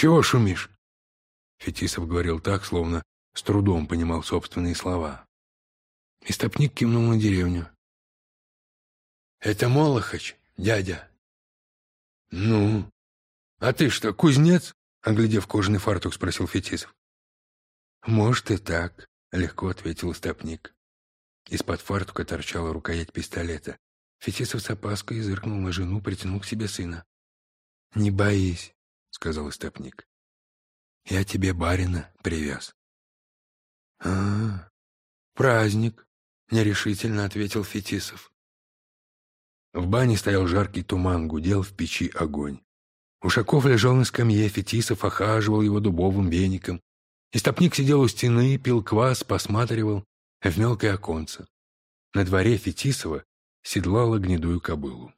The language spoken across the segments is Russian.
Чего шумишь?» Фетисов говорил так, словно с трудом понимал собственные слова. Истопник кивнул на деревню. «Это Молохач, дядя?» «Ну? А ты что, кузнец?» Оглядев кожаный фартук, спросил Фетисов. «Может и так», — легко ответил Истопник. Из-под фартука торчала рукоять пистолета. Фетисов с опаской зыркнул на жену, притянул к себе сына. «Не боись», — сказал Истопник. «Я тебе барина привез». «А, праздник», — нерешительно ответил Фетисов. В бане стоял жаркий туман, гудел в печи огонь. Ушаков лежал на скамье, Фетисов охаживал его дубовым веником. Истопник сидел у стены, пил квас, посматривал в мелкое оконце. На дворе Фетисова седлала гнедую кобылу.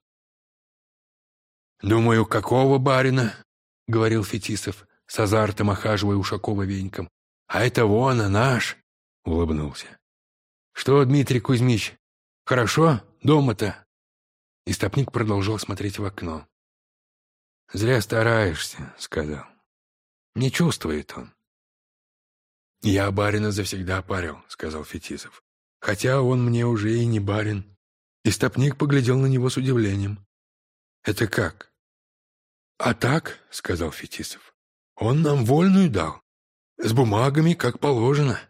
«Думаю, какого барина?» — говорил Фетисов, с азартом охаживая Ушакова веником. «А это вон, а наш!» — улыбнулся. «Что, Дмитрий Кузьмич, хорошо дома-то?» Истопник продолжал смотреть в окно. «Зря стараешься», — сказал. «Не чувствует он». «Я барина завсегда парил», — сказал Фетисов. «Хотя он мне уже и не барин». Истопник поглядел на него с удивлением. «Это как?» «А так», — сказал Фетисов, — «он нам вольную дал. С бумагами, как положено».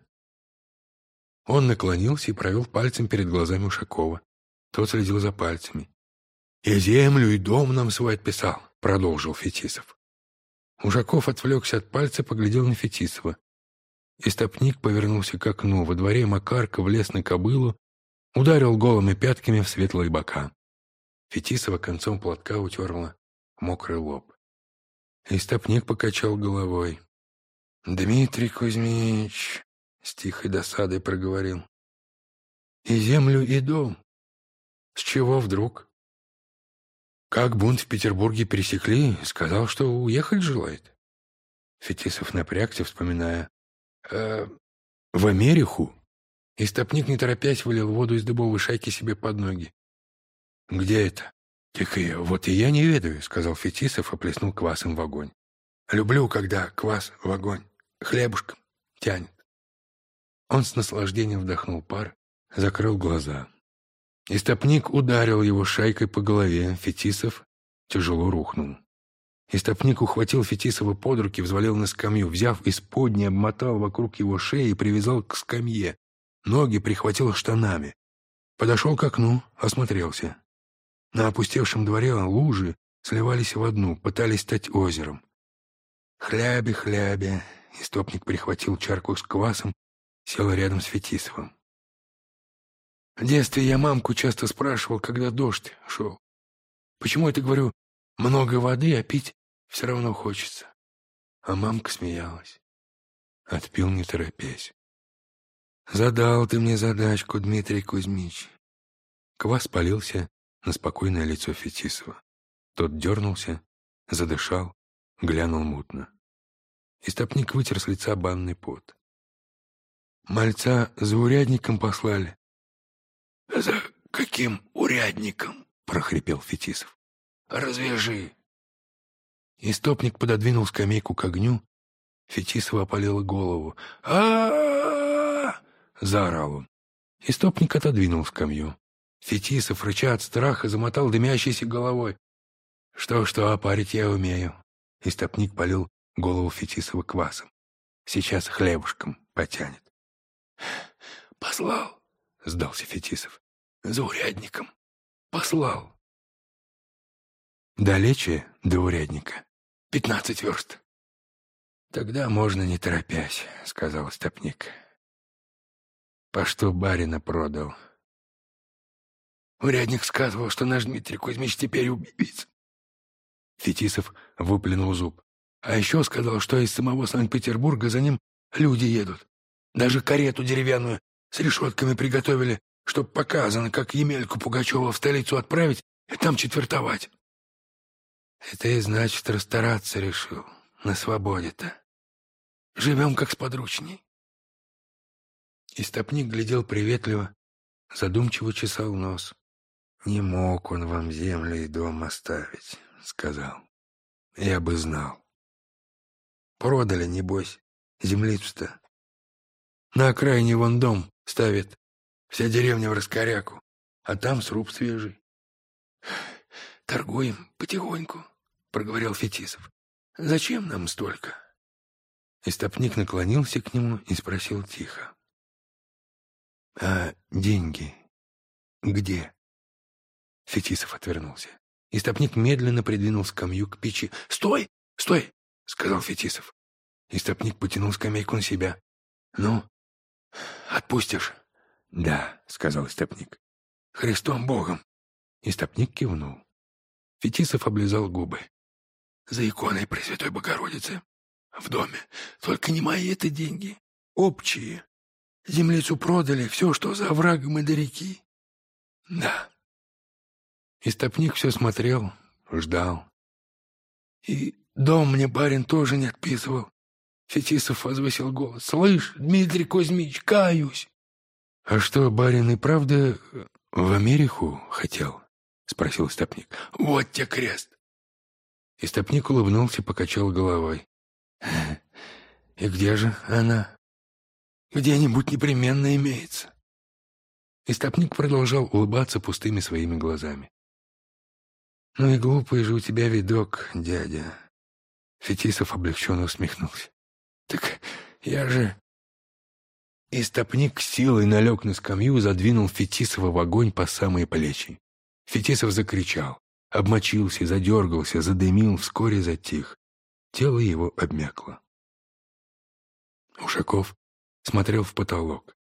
Он наклонился и провел пальцем перед глазами Ушакова. Тот следил за пальцами. «И землю, и дом нам свой отписал», — продолжил Фетисов. Ушаков отвлекся от пальца, поглядел на Фетисова. Истопник повернулся к окну. Во дворе Макарка влез на кобылу, ударил голыми пятками в светлые бока. Фетисова концом платка утерла мокрый лоб. Истопник покачал головой. «Дмитрий Кузьмич», — с тихой досадой проговорил, — «и землю, и дом. С чего вдруг?» Как бунт в Петербурге пересекли, сказал, что уехать желает. Фетисов напрягся, вспоминая. «Э, «В Америку?» Истопник, не торопясь, вылил воду из дубовой шайки себе под ноги. «Где это?» «Так и вот и я не ведаю», — сказал Фетисов и плеснул квасом в огонь. «Люблю, когда квас в огонь, хлебушком тянет». Он с наслаждением вдохнул пар, закрыл глаза. Истопник ударил его шайкой по голове, Фетисов тяжело рухнул. Истопник ухватил Фетисова под руки, взвалил на скамью, взяв из подни, обмотал вокруг его шеи и привязал к скамье. Ноги прихватил штанами. Подошел к окну, осмотрелся. На опустевшем дворе лужи сливались в одну, пытались стать озером. «Хляби, Истопник прихватил чарку с квасом, сел рядом с Фетисовым. В детстве я мамку часто спрашивал, когда дождь шел. Почему это, говорю, много воды, а пить все равно хочется? А мамка смеялась. Отпил, не торопясь. Задал ты мне задачку, Дмитрий Кузьмич. Квас полился на спокойное лицо Фетисова. Тот дернулся, задышал, глянул мутно. Истопник вытер с лица банный пот. Мальца за урядником послали. «За каким урядником?» — прохрипел Фетисов. «Развяжи!» Истопник пододвинул скамейку к огню. Фетисова опалила голову. а заорал он. Истопник отодвинул скамью. Фетисов, рыча от страха, замотал дымящейся головой. «Что-что, опарить я умею». Истопник полил голову Фетисова квасом. «Сейчас хлебушком потянет». «Послал», — сдался Фетисов за урядником. Послал. Далече до урядника. Пятнадцать верст. Тогда можно не торопясь, сказал стопник. По что барина продал? Урядник сказывал, что наш Дмитрий Кузьмич теперь убийца. Фетисов выплюнул зуб. А еще сказал, что из самого Санкт-Петербурга за ним люди едут. Даже карету деревянную с решетками приготовили, чтоб показано, как Емельку Пугачева в столицу отправить и там четвертовать. Это и значит расстараться решил, на свободе-то. Живем как с подручней. Истопник глядел приветливо, задумчиво чесал нос. «Не мог он вам землю и дом оставить», — сказал. «Я бы знал». Продали, небось, землицу-то. На окраине вон дом ставит. Вся деревня в раскоряку, а там сруб свежий. Торгуем потихоньку, проговорил Фетисов. Зачем нам столько? Истопник наклонился к нему и спросил тихо. «А деньги где?» Фетисов отвернулся. Истопник медленно придвинул скамью к печи. «Стой! Стой!» — сказал Фетисов. Истопник потянул скамейку на себя. «Ну, отпустишь?» «Да», — сказал Истопник. «Христом Богом!» Истопник кивнул. Фетисов облизал губы. «За иконой Пресвятой Богородицы в доме. Только не мои это деньги. Общие. Землицу продали, все, что за оврагом и до реки. Да. Истопник все смотрел, ждал. И дом мне барин тоже не отписывал. Фетисов возвысил голос. «Слышь, Дмитрий Кузьмич, каюсь!» «А что, барин и правда в Америку хотел?» — спросил Истопник. «Вот тебе крест!» Истопник улыбнулся, покачал головой. «И где же она?» «Где-нибудь непременно имеется». Истопник продолжал улыбаться пустыми своими глазами. «Ну и глупый же у тебя видок, дядя». Фетисов облегченно усмехнулся. «Так я же...» Истопник силой налег на скамью, задвинул Фетисова в огонь по самые плечи. Фетисов закричал, обмочился, задергался, задымил, вскоре затих. Тело его обмякло. Ушаков смотрел в потолок.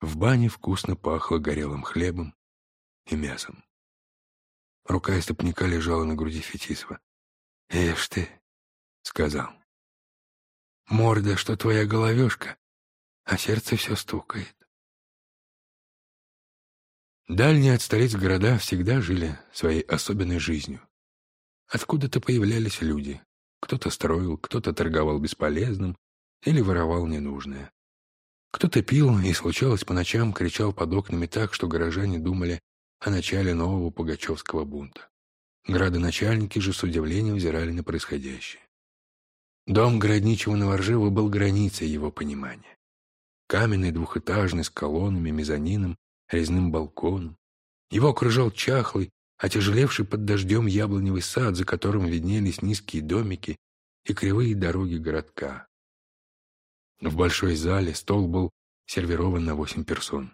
В бане вкусно пахло горелым хлебом и мясом. Рука истопника лежала на груди Фетисова. «Ешь ты», — сказал. «Морда, что твоя головешка, а сердце все стукает». Дальние от столиц города всегда жили своей особенной жизнью. Откуда-то появлялись люди. Кто-то строил, кто-то торговал бесполезным или воровал ненужное. Кто-то пил и, случалось, по ночам кричал под окнами так, что горожане думали о начале нового пугачевского бунта. Градоначальники же с удивлением взирали на происходящее. Дом городничего Новоржева был границей его понимания. Каменный двухэтажный с колоннами, мезонином, резным балконом. Его окружал чахлый, отяжелевший под дождем яблоневый сад, за которым виднелись низкие домики и кривые дороги городка. В большой зале стол был сервирован на восемь персон.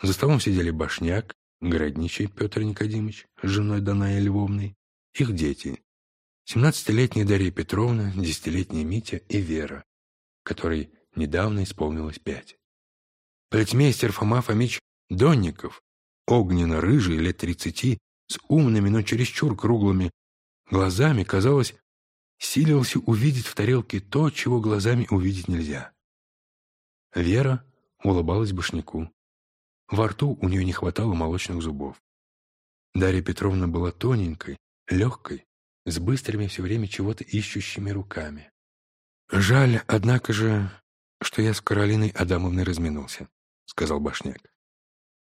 За столом сидели Башняк, городничий Петр Никодимович с женой Даная Львовной, их дети, семнадцатилетняя Дарья Петровна, десятилетняя Митя и Вера, которой недавно исполнилось пять. Полицмейстер Фома Фомич Донников, огненно-рыжий, лет тридцати, с умными, но чересчур круглыми глазами, казалось, силился увидеть в тарелке то, чего глазами увидеть нельзя. Вера улыбалась башняку. Во рту у нее не хватало молочных зубов. Дарья Петровна была тоненькой, легкой, с быстрыми все время чего-то ищущими руками. «Жаль, однако же, что я с Каролиной Адамовной разминулся», — сказал Башняк.